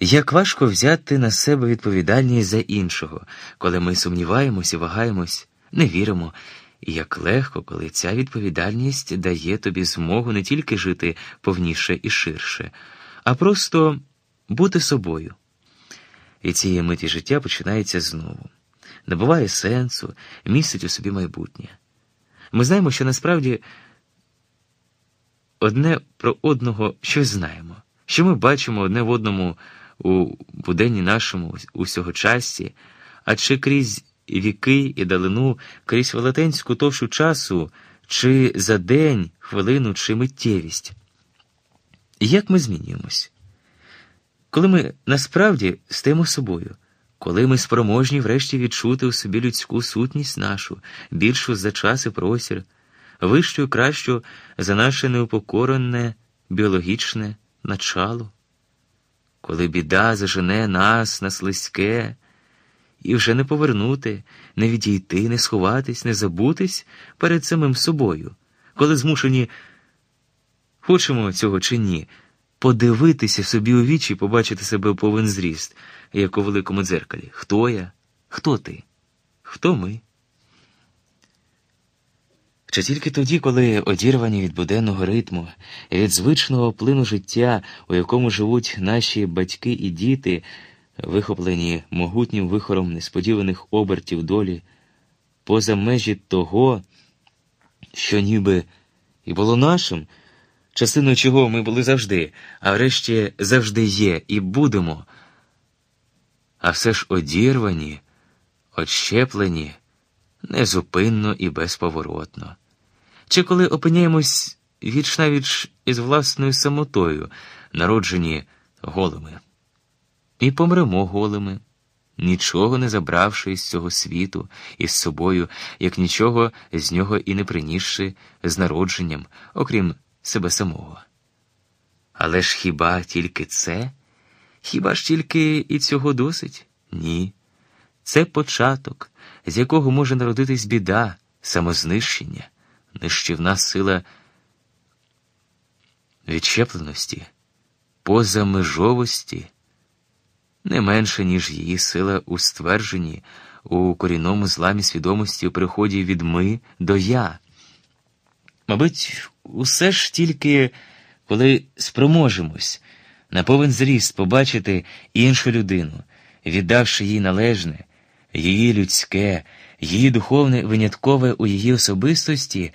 Як важко взяти на себе відповідальність за іншого, коли ми сумніваємось і вагаємось, не віримо, і як легко, коли ця відповідальність дає тобі змогу не тільки жити повніше і ширше, а просто бути собою. І цієї миті життя починається знову, набуває сенсу, містить у собі майбутнє. Ми знаємо, що насправді одне про одного щось знаємо, що ми бачимо одне в одному у буденні нашому усього часі, а чи крізь віки і далину, крізь велетенську товщу часу, чи за день, хвилину, чи миттєвість. Як ми змінюємось? Коли ми насправді стаємо собою, коли ми спроможні врешті відчути у собі людську сутність нашу, більшу за час і простір, вищу і кращу за наше неупокорене біологічне начало, коли біда зажене нас на слизьке, і вже не повернути, не відійти, не сховатись, не забутись перед самим собою, коли змушені, хочемо цього чи ні, подивитися собі у вічі, побачити себе повен зріст, як у великому дзеркалі. Хто я? Хто ти? Хто ми? Чи тільки тоді, коли одірвані від буденного ритму, від звичного плину життя, у якому живуть наші батьки і діти, вихоплені могутнім вихором несподіваних обертів долі, поза межі того, що ніби і було нашим, частиною чого ми були завжди, а врешті завжди є і будемо, а все ж одірвані, отщеплені незупинно і безповоротно. Чи коли опиняємось віч навіч із власною самотою, народжені голими, і помремо голими, нічого не забравши із цього світу із собою, як нічого з нього і не принісши з народженням, окрім себе самого. Але ж хіба тільки це? Хіба ж тільки і цього досить? Ні. Це початок, з якого може народитись біда, самознищення, нищівна сила відщепленості, позамежовості, не менше, ніж її сила у ствердженні, у корінному зламі свідомості у приході від ми до я. Мабуть, усе ж тільки коли спроможемось на повен зріст побачити іншу людину, віддавши їй належне, її людське, її духовне виняткове у її особистості,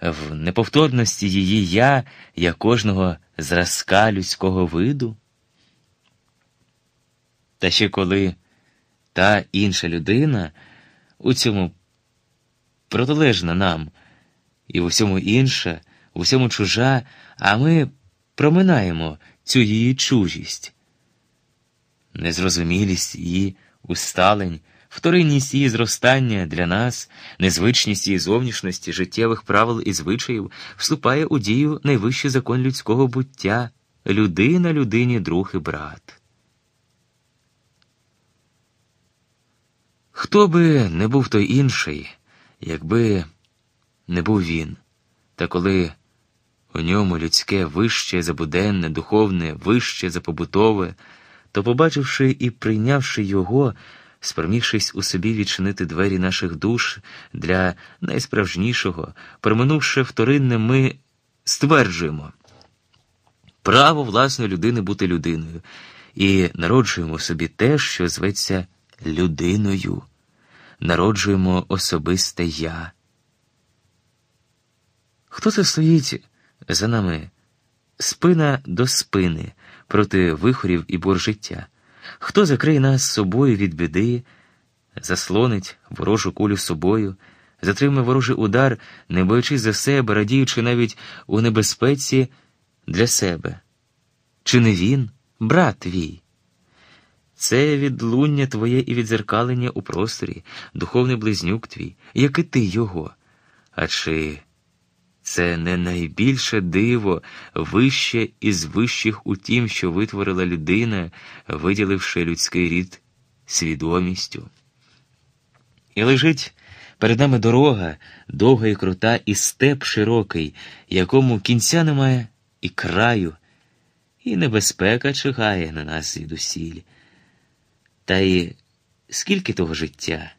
в неповторності її я, як кожного зразка людського виду. Та ще коли та інша людина у цьому протилежна нам, і в усьому інша, в усьому чужа, а ми проминаємо цю її чужість, незрозумілість її усталень, вторинність її зростання для нас, незвичність її зовнішності, життєвих правил і звичаїв вступає у дію найвищий закон людського буття людина людині друг і брат. Хто би не був той інший, якби не був він, та коли у ньому людське вище за буденне, духовне, вище за побутове, то, побачивши і прийнявши його, спромігшись у собі відчинити двері наших душ для найсправжнішого, проминувши вторинне, ми стверджуємо право власної людини бути людиною і народжуємо собі те, що зветься людиною, народжуємо особисте я. Хто це стоїть за нами спина до спини проти вихорів і бор життя? Хто закриє нас собою від біди, заслонить ворожу кулю собою, затримає ворожий удар, не боючись за себе, радіючи навіть у небезпеці для себе? Чи не він, брат твій? Це відлуння твоє і відзеркалення у просторі, духовний близнюк твій, як і ти його. А чи це не найбільше диво, вище із вищих у тім, що витворила людина, виділивши людський рід свідомістю? І лежить перед нами дорога, довга і крута, і степ широкий, якому кінця немає і краю і небезпека чекає на нас звідусіль. Та й скільки того життя?